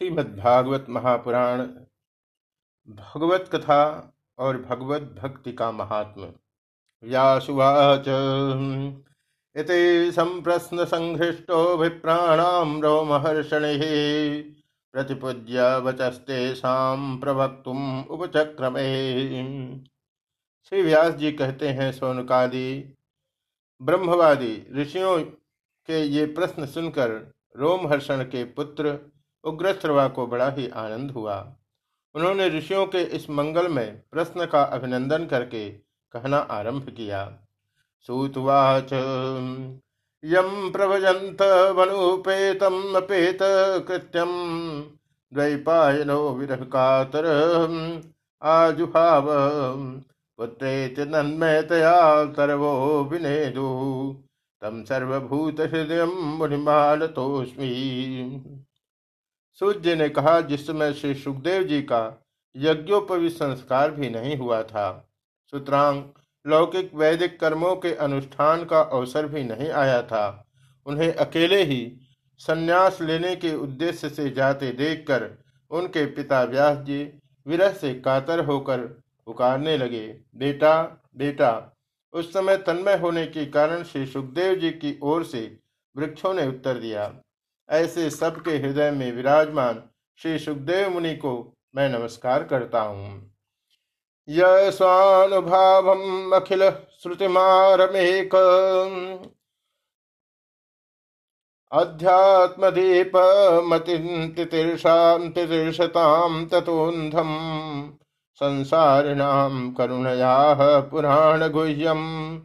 श्रीमद्भागवत महापुराण, भगवत कथा और भगवत भक्ति का महात्म व्यासुवाच। इति संप्रश्न संहृष्टो विप्राणाम रोमहर्षणे प्रतिपूज्य वचस्तेषाम प्रवक्तुम उपचक्रमे। श्री व्यास जी कहते हैं, सोनकादि, ब्रह्मवादी ऋषियों के ये प्रश्न सुनकर रोमहर्षण के पुत्र उग्रश्रवा को बड़ा ही आनंद हुआ। उन्होंने ऋषियों के इस मंगल में प्रश्न का अभिनंदन करके कहना आरंभ किया। सूतवाच यम प्रभजंत वनुपेतम अपेत कृत्यम द्वैपायनो विरह कातर आजुहाव नन्मयतया सर्वो तम सर्वभूत हृदय मुनिमानतोस्मी सूर्य ने कहा जिस समय श्री सुखदेव जी का यज्ञोपवी संस्कार भी नहीं हुआ था। सुतरांग, लौकिक वैदिक कर्मों के अनुष्ठान का अवसर भी नहीं आया था। उन्हें अकेले ही संन्यास लेने के उद्देश्य से जाते देखकर उनके पिता व्यास जी विरह से कातर होकर पुकारने लगे, बेटा बेटा। उस समय तन्मय होने के कारण श्री सुखदेव जी की ओर से वृक्षों ने उत्तर दिया। ऐसे सबके हृदय में विराजमान श्री सुखदेव मुनि को मैं नमस्कार करता हूँ। यस्वानुभाव अखिल श्रुतिमारमेक। अध्यात्मदीप मतिर्षां तितीर्षतां ततोन्धम। संसारिणां करुणया पुराणगुह्यम्।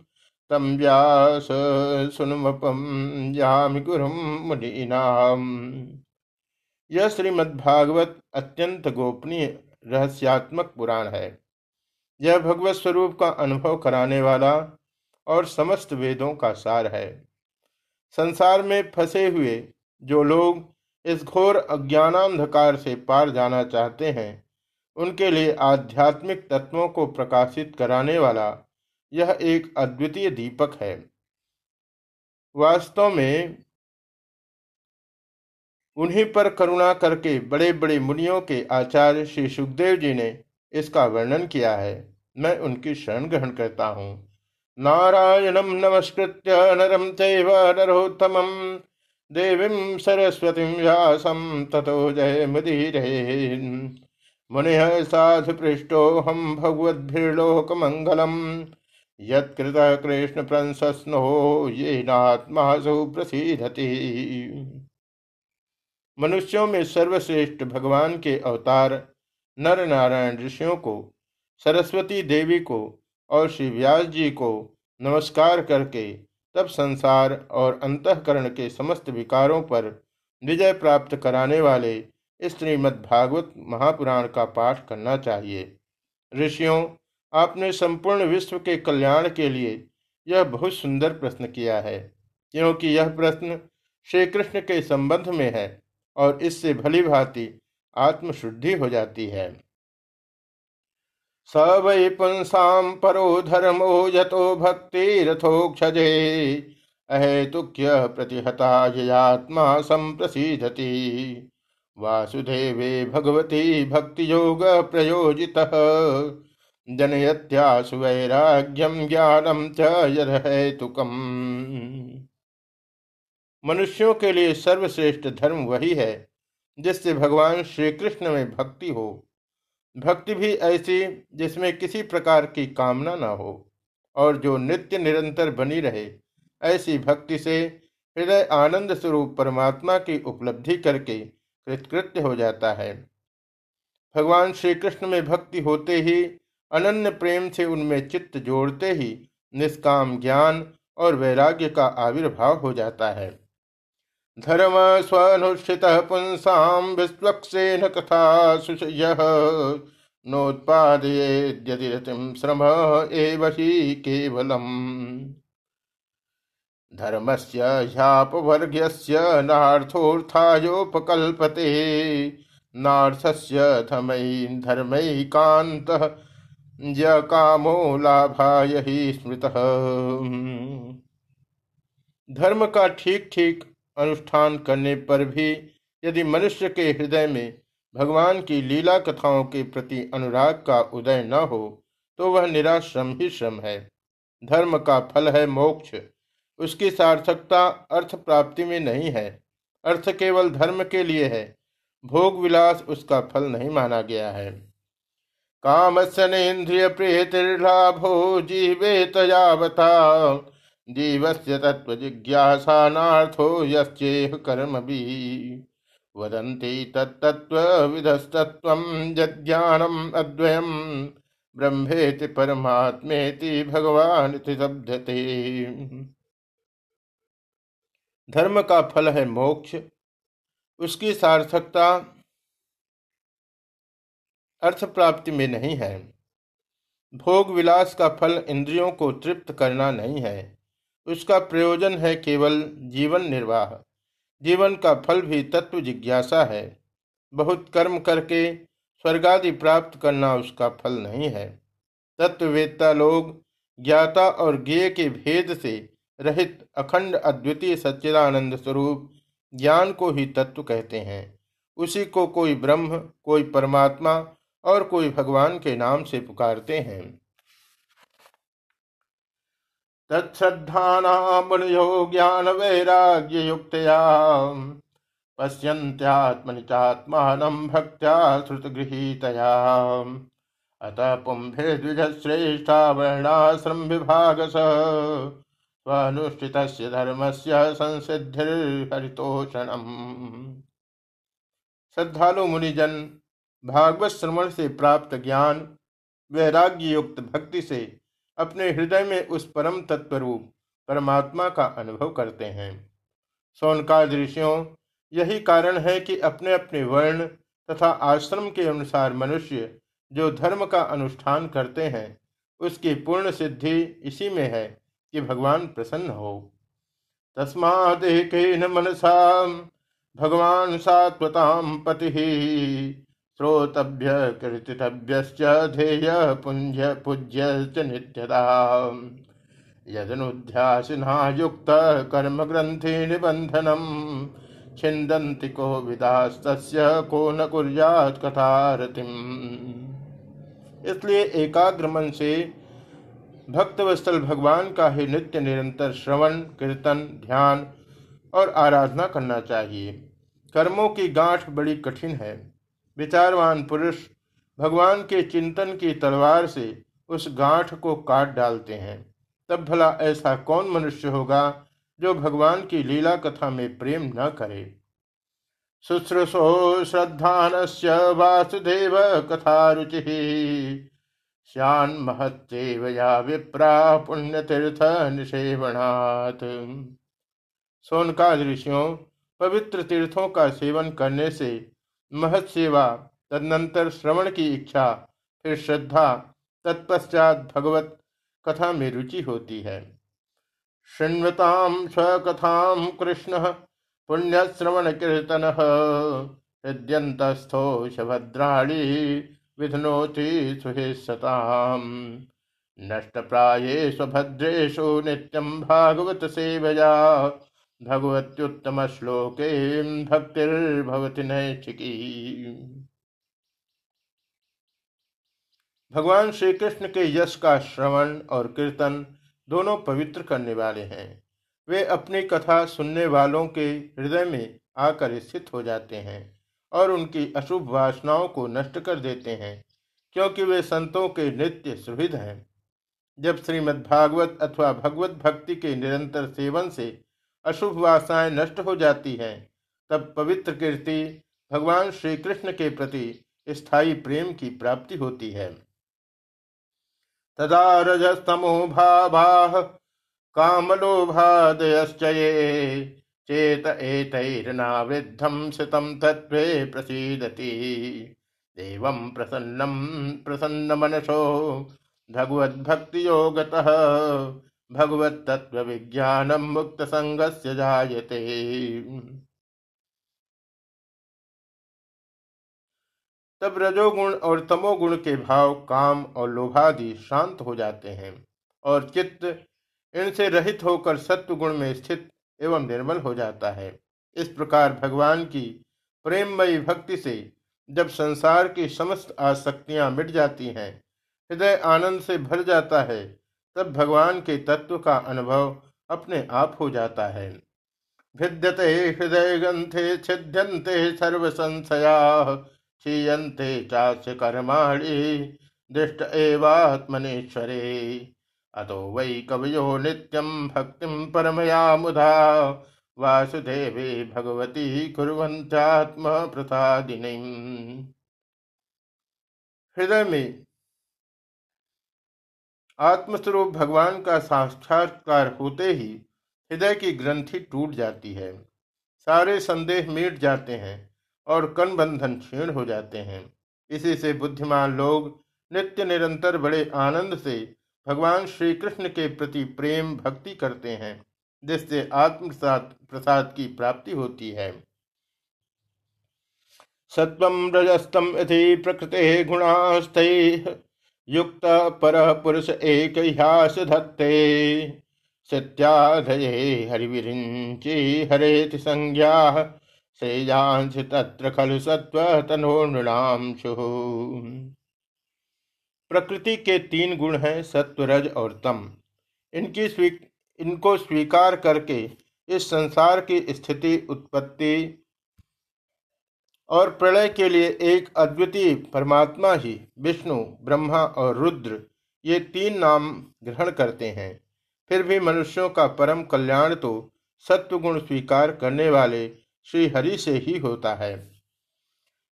तम व्यास सुनमपम यामि गुरुम मुनीनाम यह श्रीमद्भागवत अत्यंत गोपनीय रहस्यात्मक पुराण है। यह भगवत स्वरूप का अनुभव कराने वाला और समस्त वेदों का सार है। संसार में फंसे हुए जो लोग इस घोर अज्ञानांधकार से पार जाना चाहते हैं, उनके लिए आध्यात्मिक तत्वों को प्रकाशित कराने वाला यह एक अद्वितीय दीपक है। वास्तव में उन्हीं पर करुणा करके बड़े बड़े मुनियों के आचार्य श्री सुखदेव जी ने इसका वर्णन किया है। मैं उनकी शरण ग्रहण करता हूँ। नारायणम नमस्कृत्य नरम चैव नरोत्तम। देवी सरस्वती व्यासम ततो जय मुदीर मुनि साधु पृष्ठो हम भगवद्भिर्लोक मंगलम यत्कृत कृष्ण प्रशंसनो ये नात्मासु प्रसिद्धति मनुष्यों में सर्वश्रेष्ठ भगवान के अवतार नर नारायण ऋषियों को, सरस्वती देवी को और श्री व्यास जी को नमस्कार करके, तब संसार और अंतकरण के समस्त विकारों पर विजय प्राप्त कराने वाले श्रीमद्भागवत महापुराण का पाठ करना चाहिए। ऋषियों आपने संपूर्ण विश्व के कल्याण के लिए यह बहुत सुंदर प्रश्न किया है, क्योंकि यह प्रश्न श्री कृष्ण के संबंध में है और इससे भली भांति आत्मशुद्धि हो जाती है। स वै पुंसा परो धर्मो यतो भक्तिरथोक्षजे, अहेतुक्य प्रतिहतात्मा संप्रसिद्धति वासुदेवे भगवती भक्ति योग प्रयोजितः जनयत्यासु वैराग्यम ज्ञानम चुकम मनुष्यों के लिए सर्वश्रेष्ठ धर्म वही है, जिससे भगवान श्री कृष्ण में भक्ति हो। भक्ति भी ऐसी जिसमें किसी प्रकार की कामना न हो, और जो नित्य निरंतर बनी रहे, ऐसी भक्ति से हृदय आनंद स्वरूप परमात्मा की उपलब्धि करके कृतकृत्य हो जाता है। भगवान श्री कृष्ण में भक्ति होते ही अनन्य प्रेम से उनमें चित्त जोड़ते ही निष्काम ज्ञान और वैराग्य का आविर्भाव हो जाता है। धर्म स्वनुष्ठित पुंसा विश्वक्सेन कथा सुशय नोत्पादयेद्यतिरतिम श्रम एव ही केवलम। धर्मस्य ह्यापवर्ग्यस्य नार्थोत्थायोपकल्पते, नार्थस्य धर्मै धर्मैकान्तः य कामो लाभाय ही स्मृत। धर्म का ठीक ठीक अनुष्ठान करने पर भी यदि मनुष्य के हृदय में भगवान की लीला कथाओं के प्रति अनुराग का उदय न हो तो वह निराश्रम ही श्रम है। धर्म का फल है मोक्ष। उसकी सार्थकता अर्थ प्राप्ति में नहीं है। अर्थ केवल धर्म के लिए है। भोग विलास उसका फल नहीं माना गया है। कामस्यनेन्द्रिय प्रीतिर्लाभो जीवेत यावता। जीवस्य तत्व जिज्ञासानार्थो यश्चेह कर्म भी वदन्ति तत्तत्व विधस्तत्वं यज्ञानम अद्वयम। ब्रह्मेति परमात्मेति भगवान शब्दते धर्म का फल है मोक्ष। उसकी सार्थकता अर्थ प्राप्ति में नहीं है। भोग विलास का फल इंद्रियों को तृप्त करना नहीं है। उसका प्रयोजन है केवल जीवन निर्वाह। जीवन का फल भी तत्व जिज्ञासा है। बहुत कर्म करके स्वर्गादि प्राप्त करना उसका फल नहीं है। तत्ववेत्ता लोग ज्ञाता और ज्ञेय के भेद से रहित अखंड अद्वितीय सच्चिदानंद स्वरूप ज्ञान को ही तत्व कहते हैं। उसी को कोई ब्रह्म, कोई परमात्मा और कोई भगवान के नाम से पुकारते हैं। ज्ञान वैराग्य युक्तया पश्यन्त्यात्मनि चात्मानं भक्त्या श्रुतगृहीतया। अतः पुंभिर्द्विजश्रेष्ठा वर्णाश्रम विभाग स्वनुष्ठित से संसिद्धिर्हरितोषणम। श्रद्धालु मुनिजन भागवत श्रवण से प्राप्त ज्ञान वैराग्य युक्त भक्ति से अपने हृदय में उस परम तत्व रूप परमात्मा का अनुभव करते हैं। सोनका ऋषियों, यही कारण है कि अपने अपने वर्ण तथा आश्रम के अनुसार मनुष्य जो धर्म का अनुष्ठान करते हैं, उसकी पूर्ण सिद्धि इसी में है कि भगवान प्रसन्न हो। तस्मादेक मनसा, भगवान सात्वताम पति। श्रोतभ्य कीर्तितभ्य ध्येय पुंज पूज्य नित्यता यदनुध्यासिना युक्त कर्म ग्रंथि निबंधनम छिंदन्ति को विदास्त को न कुर्यात इसलिए एकाग्र मन से भक्तवत्सल भगवान का ही नित्य निरंतर श्रवण, कीर्तन, ध्यान और आराधना करना चाहिए। कर्मों की गांठ बड़ी कठिन है। विचारवान पुरुष भगवान के चिंतन की तलवार से उस गांठ को काट डालते हैं। तब भला ऐसा कौन मनुष्य होगा जो भगवान की लीला कथा में प्रेम न करे? शुश्रूषो श्रद्धान वासुदेव कथा रुचि श्यान महत्व या विप्रा पुण्यतीर्थ निषेवणात्। सोनका ऋषियों, पवित्र तीर्थों का सेवन करने से महत सेवा तदनंतर श्रवण की इच्छा, फिर श्रद्धा, तत्पश्चात भगवत कथा में रुचि होती है। शृण्वताम स्वकथाम कृष्ण पुण्य श्रवण कीर्तन हृदयंतस्थो शभद्राणी विधनोति सुहेशताम नष्ट प्राये स्वभद्रेशु नित्यम भागवत सेवया भगवत्युत्तम श्लोके भक्तिर्भवति नैष्ठिकी भगवान श्री कृष्ण के यश का श्रवण और कीर्तन दोनों पवित्र करने वाले हैं। वे अपनी कथा सुनने वालों के हृदय में आकर स्थित हो जाते हैं और उनकी अशुभ वासनाओं को नष्ट कर देते हैं, क्योंकि वे संतों के नित्य सुहृद हैं। जब श्रीमद्भागवत अथवा भगवत भक्ति के निरंतर सेवन से अशुभ वासनाएँ नष्ट हो जाती हैं। तब पवित्र कीर्ति भगवान श्री कृष्ण के प्रति स्थायी प्रेम की प्राप्ति होती है। तदा रजस्तमो भाभा कामलोभादयश्चये चेत एतैर्नावृद्धम शतम तत्व प्रसीदति। देवं प्रसन्नम प्रसन्न मनसो भगवद्भक्ति योगतः भगवत तत्व विज्ञान मुक्त संगस्य जायते। तब रजोगुण और तमोगुण के भाव, काम और लोभादि शांत हो जाते हैं और चित्त इनसे रहित होकर सत्व गुण में स्थित एवं निर्मल हो जाता है। इस प्रकार भगवान की प्रेममयी भक्ति से जब संसार की समस्त आसक्तियाँ मिट जाती हैं, हृदय आनंद से भर जाता है तब भगवान के तत्व का अनुभव अपने आप हो जाता है। भिद्यते हृदय ग्रंथे छिद्यंते सर्व संशया क्षीयते चास्य कर्माणि, दृष्ट एवात्मनेश्वरे। अतो वै कवयो नित्यं भक्तिं परमया मुधा वासुदेवे भगवती कुर्वन्त्यात्म प्रसादिनी हृदय में आत्मस्वरूप भगवान का साक्षात्कार होते ही हृदय की ग्रंथि टूट जाती है। सारे संदेह मिट जाते हैं और कन बंधन क्षीण हो जाते हैं। इसी से बुद्धिमान लोग नित्य निरंतर बड़े आनंद से भगवान श्री कृष्ण के प्रति प्रेम भक्ति करते हैं, जिससे आत्म प्रसाद की प्राप्ति होती है। सत्व रजस्तम यथि प्रकृति गुणास्थ युक्त पर पुरुष एक ह्यास धत्ते सत्याधये हरिविरिंची हरेति संज्ञा। सेयांश तत्र खलु सत्व तनोर्णांशु प्रकृति के तीन गुण हैं सत्व रज और तम। इनकी स्वी इनको स्वीकार करके इस संसार की स्थिति, उत्पत्ति और प्रलय के लिए एक अद्वितीय परमात्मा ही, विष्णु, ब्रह्मा और रुद्र, ये तीन नाम ग्रहण करते हैं। फिर भी मनुष्यों का परम कल्याण तो सत्वगुण स्वीकार करने वाले श्री हरि से ही होता है।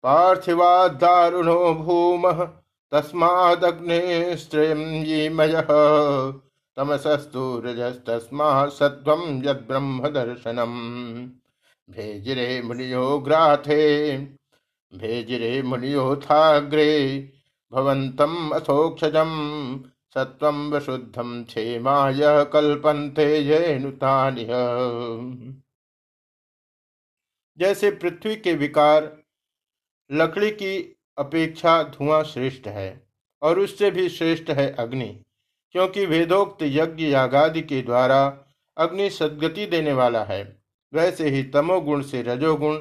पार्थिवा दारुणो भूम तस्मादग्निस्त्रियमय तमसस्तु रजस्तस्मा सत्वम यद ब्रह्म दर्शनम भेजिरे मुनियो ग्राथे भेजिरे मुनियोथाग्रे भवन्तम अथोक्षजम सत्वम वशुद्धम क्षेमाय कल्पन्ते ये नुतानिह जैसे पृथ्वी के विकार लकड़ी की अपेक्षा धुआँ श्रेष्ठ है, और उससे भी श्रेष्ठ है अग्नि, क्योंकि वेदोक्त यज्ञ यागादि के द्वारा अग्नि सदगति देने वाला है। वैसे ही तमोगुण से रजोगुण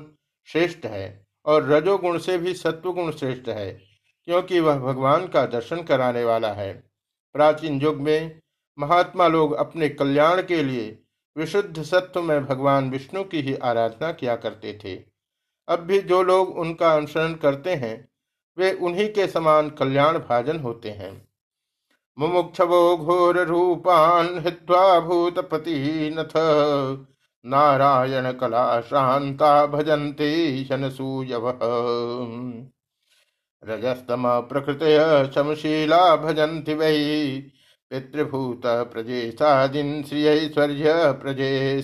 श्रेष्ठ है और रजोगुण से भी सत्वगुण श्रेष्ठ है, क्योंकि वह भगवान का दर्शन कराने वाला है। प्राचीन युग में महात्मा लोग अपने कल्याण के लिए विशुद्ध सत्व में भगवान विष्णु की ही आराधना किया करते थे। अब भी जो लोग उनका अनुसरण करते हैं, वे उन्हीं के समान कल्याण भाजन होते हैं। मुमुक्षवो घोर रूपान हित्वा भूतपति नथ नारायण कला शांता भजन्ते शनसूयव। रजस्तम प्रकृत शमशीला भजन्ति वही पितृभूत प्रजेशादीन श्रियश्वर्य प्रजे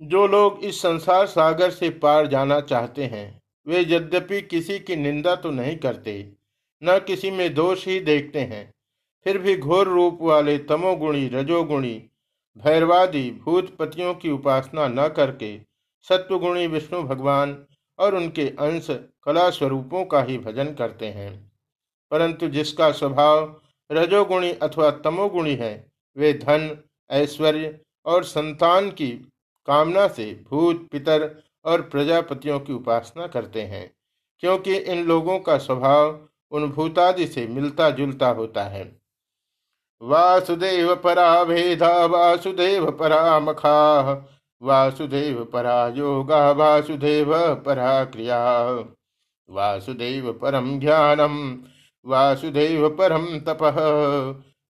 जो लोग इस संसार सागर से पार जाना चाहते हैं, वे यद्यपि किसी की निंदा तो नहीं करते, न किसी में दोष ही देखते हैं। फिर भी घोर रूप वाले तमोगुणी, रजोगुणी, भैरवादी भूतपतियों की उपासना न करके सत्वगुणी विष्णु भगवान और उनके अंश कला स्वरूपों का ही भजन करते हैं। परंतु जिसका स्वभाव रजोगुणी अथवा तमोगुणी है, वे धन, ऐश्वर्य और संतान की कामना से भूत, पितर और प्रजापतियों की उपासना करते हैं, क्योंकि इन लोगों का स्वभाव उन भूतादि से मिलता जुलता होता है। वासुदेव परा भेदा वासुदेव परा मखा वासुदेव परा योगा वासुदेव परा क्रिया वासुदेव परम ज्ञानम वासुदेव परम तप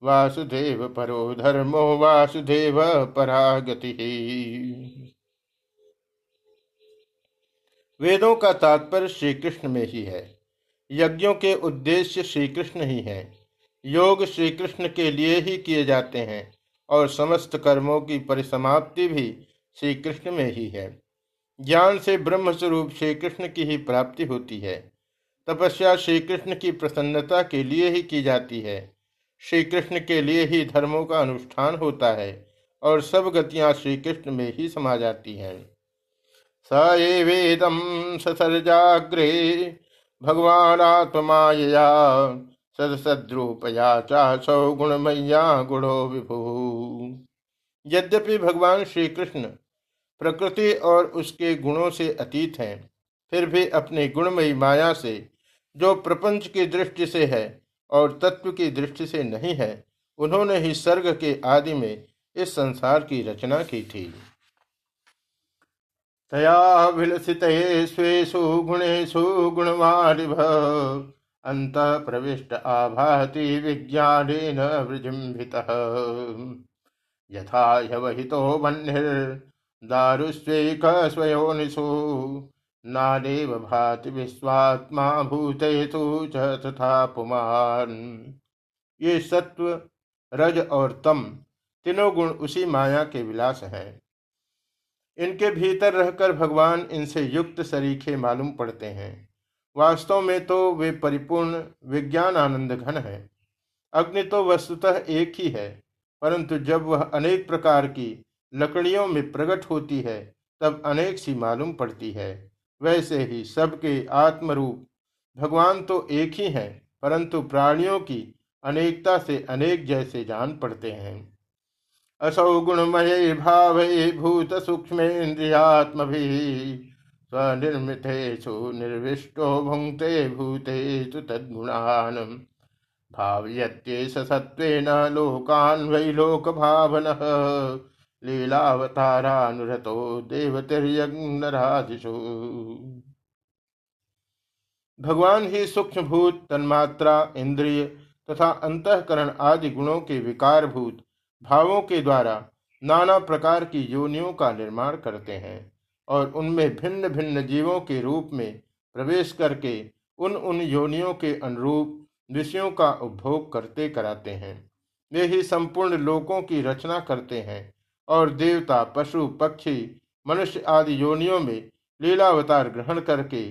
वासुदेव परो धर्मो वासुदेव परा गति वेदों का तात्पर्य श्री कृष्ण में ही है। यज्ञों के उद्देश्य श्री कृष्ण ही हैं। योग श्री कृष्ण के लिए ही किए जाते हैं और समस्त कर्मों की परिसमाप्ति भी श्री कृष्ण में ही है। ज्ञान से ब्रह्म स्वरूप श्री कृष्ण की ही प्राप्ति होती है। तपस्या श्री कृष्ण की प्रसन्नता के लिए ही की जाती है। श्री कृष्ण के लिए ही धर्मों का अनुष्ठान होता है और सब गतियाँ श्री कृष्ण में ही समा जाती हैं। स ये वेदम ससर्जाग्रे भगवान आत्माया सदसद्रूपया चासौ गुणमय्या गुणो विभु। यद्यपि भगवान श्री कृष्ण प्रकृति और उसके गुणों से अतीत हैं, फिर भी अपने गुणमयी माया से, जो प्रपंच की दृष्टि से है और तत्व की दृष्टि से नहीं है, उन्होंने ही सर्ग के आदि में इस संसार की रचना की थी। तया विलसित स्वेशु गुणेशु गुणवारिभ। अंत प्रविष्ट आभाति विज्ञान वृजिम्भित यथा ह्यवहितो वह्निर्दारुस्वेक स्वयोनिषु नादेव भाति विश्वात्मा भूतेषु च तथा पुमान। ये सत्व, रज और तम तीनों गुण उसी माया के विलास हैं। इनके भीतर रहकर भगवान इनसे युक्त सरीखे मालूम पड़ते हैं। वास्तव में तो वे परिपूर्ण विज्ञान आनंद घन है। अग्नि तो वस्तुतः एक ही है, परंतु जब वह अनेक प्रकार की लकड़ियों में प्रकट होती है, तब अनेक सी मालूम पड़ती है। वैसे ही सबके आत्मरूप भगवान तो एक ही हैं, परंतु प्राणियों की अनेकता से अनेक जैसे जान पड़ते हैं। असौ गुणमय भाव भूत सूक्ष्म इंद्रियात्म भी स्वनिर्मितेषु निर्विष्टो भुंक्ते भूतेषु तद्गुणान् भावयत्येष सत्त्वेन लोकान् वै लोकभावनः लीलावतारानुरतो देवतिर्यज्ञरादिषु भगवान ही सूक्ष्म भूत तन्मात्रा, इंद्रिय तथा अंतकरण आदि गुणों के विकार भूत भावों के द्वारा नाना प्रकार की योनियों का निर्माण करते हैं। और उनमें भिन्न भिन्न जीवों के रूप में प्रवेश करके उन उन योनियों के अनुरूप विषयों का उपभोग करते कराते हैं। वे ही संपूर्ण लोकों की रचना करते हैं और देवता, पशु, पक्षी, मनुष्य आदि योनियों में लीलावतार ग्रहण करके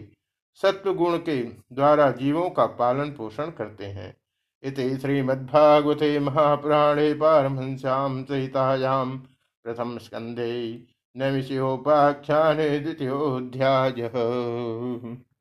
सत्व गुण के द्वारा जीवों का पालन पोषण करते हैं। इति श्रीमद्भागवते महापुराणे पारमहंस्यां सहितायां प्रथम स्कंदे नैमिषोपाख्याने द्वितीयोऽध्यायः।